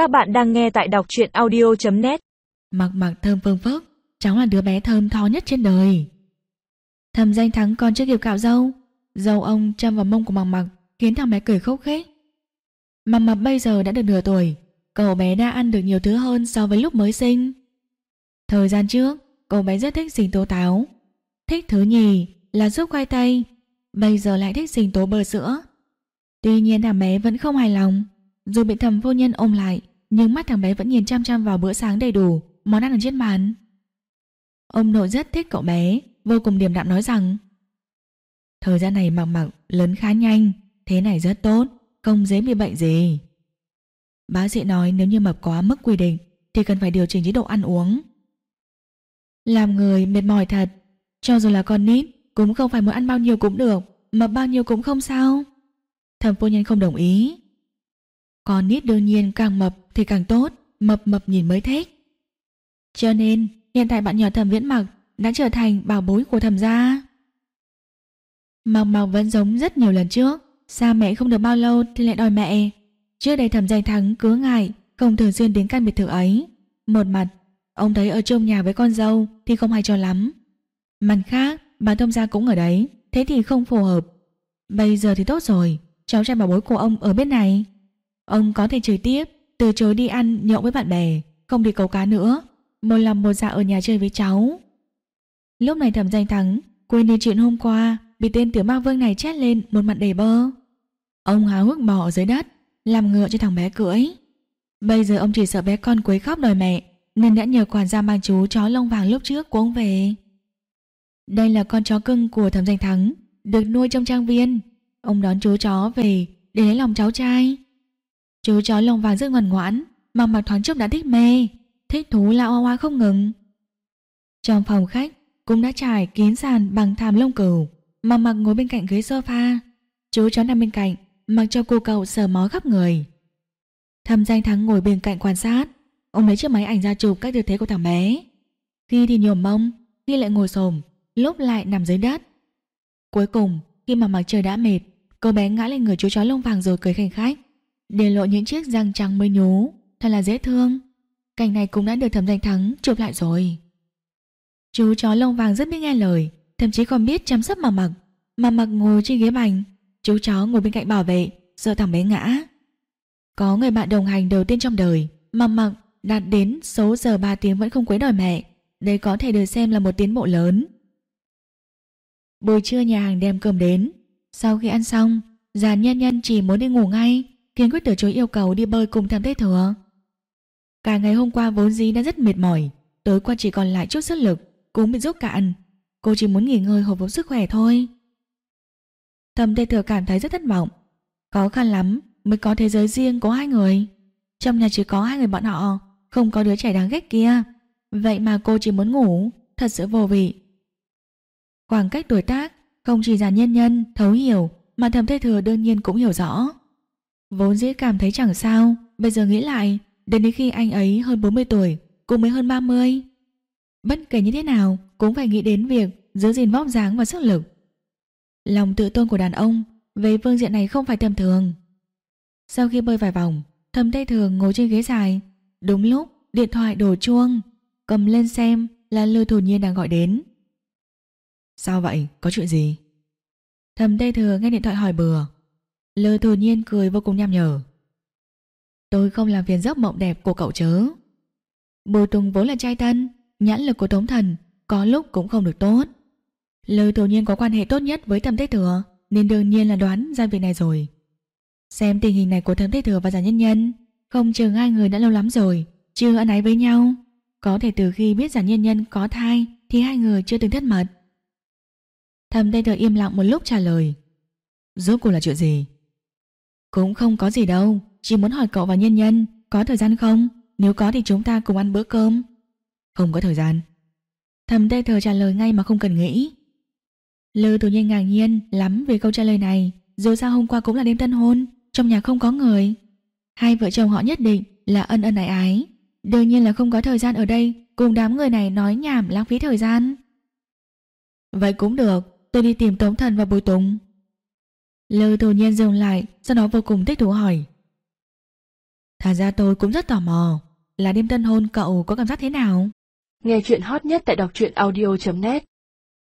Các bạn đang nghe tại đọc truyện audio.net Mặc mặc thơm phương phức Cháu là đứa bé thơm tho nhất trên đời. Thầm danh thắng còn chưa kịp cạo dâu Dâu ông châm vào mông của mặc mặc, Khiến thằng bé cười khúc khích. Mặc mặc bây giờ đã được nửa tuổi, Cậu bé đã ăn được nhiều thứ hơn so với lúc mới sinh. Thời gian trước, Cậu bé rất thích xình tố táo. Thích thứ nhì là giúp khoai tây, Bây giờ lại thích xình tố bơ sữa. Tuy nhiên thằng bé vẫn không hài lòng, Dù bị thầm vô nhân ôm lại nhưng mắt thằng bé vẫn nhìn chăm chăm vào bữa sáng đầy đủ, Món ăn ở trên bàn. Ông nội rất thích cậu bé, Vô cùng điềm đạm nói rằng, Thời gian này mặc mặc lớn khá nhanh, Thế này rất tốt, Không dễ bị bệnh gì. Bác sĩ nói nếu như mập quá mức quy định Thì cần phải điều chỉnh chế độ ăn uống. Làm người mệt mỏi thật, Cho dù là con nít Cũng không phải muốn ăn bao nhiêu cũng được, Mập bao nhiêu cũng không sao. Thẩm phu nhân không đồng ý. Con nít đương nhiên càng mập thì càng tốt, Mập mập nhìn mới thích. Cho nên, hiện tại bạn nhỏ thẩm viễn mặc Đã trở thành bảo bối của thẩm gia. Mọc mọc vẫn giống rất nhiều lần trước, Xa mẹ không được bao lâu thì lại đòi mẹ. Trước đây thẩm danh thắng cứ ngại, Không thường xuyên đến căn biệt thự ấy. Một mặt, Ông thấy ở chung nhà với con dâu Thì không hay cho lắm. Mặt khác, bà thông gia cũng ở đấy, Thế thì không phù hợp. Bây giờ thì tốt rồi, Cháu trai bảo bối của ông ở bên này. Ông có thể trực tiếp Từ chối đi ăn nhậu với bạn bè, Không đi câu cá nữa. Một lòng một dạ ở nhà chơi với cháu. Lúc này thẩm danh thắng, Quên đi chuyện hôm qua, Bị tên tiểu ma vương này chét lên một mặt đầy bơ. Ông háo hức bò ở dưới đất, Làm ngựa cho thằng bé cưỡi. Bây giờ ông chỉ sợ bé con quấy khóc đòi mẹ, Nên đã nhờ quản gia mang chú chó lông vàng lúc trước của ông về. Đây là con chó cưng của thẩm danh thắng, Được nuôi trong trang viên. Ông đón chú chó về để lấy lòng cháu trai. Chú chó lông vàng rất ngoan ngoãn, Mà mặc thoáng chốc đã thích mê. Thích thú la hoa oa không ngừng. Trong phòng khách, cũng đã trải kín sàn bằng thảm lông cừu, Mà mặc ngồi bên cạnh ghế sofa. Chú chó nằm bên cạnh, Mặc cho cô cậu sờ mó khắp người. Thầm danh thắng ngồi bên cạnh quan sát, Ông lấy chiếc máy ảnh ra chụp các tư thế của thằng bé. Khi thì nhổm mông, Khi lại ngồi xổm, Lúc lại nằm dưới đất. Cuối cùng, khi mà mặt trời đã mệt Cô bé ngã lên người chú chó lông vàng rồi cười khanh khách. Để lộ những chiếc răng trắng mới nhú. Thật là dễ thương. Cảnh này cũng đã được thẩm danh thắng chụp lại rồi. Chú chó lông vàng rất biết nghe lời, Thậm chí còn biết chăm sóc mà mặc. Mà mặc ngồi trên ghế bành, Chú chó ngồi bên cạnh bảo vệ, Sợ thằng bé ngã. Có người bạn đồng hành đầu tiên trong đời, Mà mặc đạt đến số giờ 3 tiếng vẫn không quấy đòi mẹ. Đây có thể được xem là một tiến bộ lớn. Buổi trưa nhà hàng đem cơm đến. Sau khi ăn xong Giàn nhân nhân chỉ muốn đi ngủ ngay. Kiên quyết từ chối yêu cầu đi bơi cùng thầm thế thừa? Cả ngày hôm qua vốn dĩ đã rất mệt mỏi. Tối qua chỉ còn lại chút sức lực Cũng bị rút cạn. Cô chỉ muốn nghỉ ngơi hồi phục sức khỏe thôi. Thầm Thế thừa cảm thấy rất thất vọng. Khó khăn lắm Mới có thế giới riêng của hai người. Trong nhà chỉ có hai người bọn họ, Không có đứa trẻ đáng ghét kia. Vậy mà cô chỉ muốn ngủ, Thật sự vô vị. Khoảng cách tuổi tác không chỉ già nhân nhân, thấu hiểu, mà thầm thế thừa đương nhiên cũng hiểu rõ. Vốn dĩ cảm thấy chẳng sao, bây giờ nghĩ lại, đến đến khi anh ấy hơn 40 tuổi, cô mới hơn 30. Bất kể như thế nào, cũng phải nghĩ đến việc giữ gìn vóc dáng và sức lực. Lòng tự tôn của đàn ông về phương diện này không phải tầm thường. Sau khi bơi vài vòng, thầm tây thường ngồi trên ghế dài. Đúng lúc, điện thoại đổ chuông. Cầm lên xem là Lưu Thủ Nhiên đang gọi đến. Sao vậy? Có chuyện gì? Thầm tây thừa nghe điện thoại hỏi bừa. Lơ thừa nhiên cười vô cùng nham nhở. Tôi không làm phiền giấc mộng đẹp của cậu chớ. Bùi Tùng vốn là trai tân, nhãn lực của Tống Thần có lúc cũng không được tốt. Lơ thừa nhiên có quan hệ tốt nhất với thầm thế thừa nên đương nhiên là đoán ra việc này rồi. Xem tình hình này của thầm thế thừa và giả nhân nhân không chừng hai người đã lâu lắm rồi chưa ân ái với nhau. Có thể từ khi biết giả nhân nhân có thai thì hai người chưa từng thất mật. Thầm thế Thừa im lặng một lúc trả lời Rốt cuộc là chuyện gì cũng không có gì đâu, Chỉ muốn hỏi cậu và nhân nhân, Có thời gian không? Nếu có thì chúng ta cùng ăn bữa cơm. Không có thời gian. Thầm tê thờ trả lời ngay mà không cần nghĩ. Lư tự nhiên ngạc nhiên lắm về câu trả lời này, Dù sao hôm qua cũng là đêm tân hôn, Trong nhà không có người. Hai vợ chồng họ nhất định là ân ân ái ái. Đương nhiên là không có thời gian ở đây, Cùng đám người này nói nhảm lãng phí thời gian. Vậy cũng được, tôi đi tìm Tống Thần và Bùi Tùng. Lư tự nhiên dừng lại, sau đó vô cùng thích thú hỏi. Thật ra tôi cũng rất tò mò, là đêm tân hôn cậu có cảm giác thế nào? Nghe chuyện hot nhất tại đọc truyện audio.net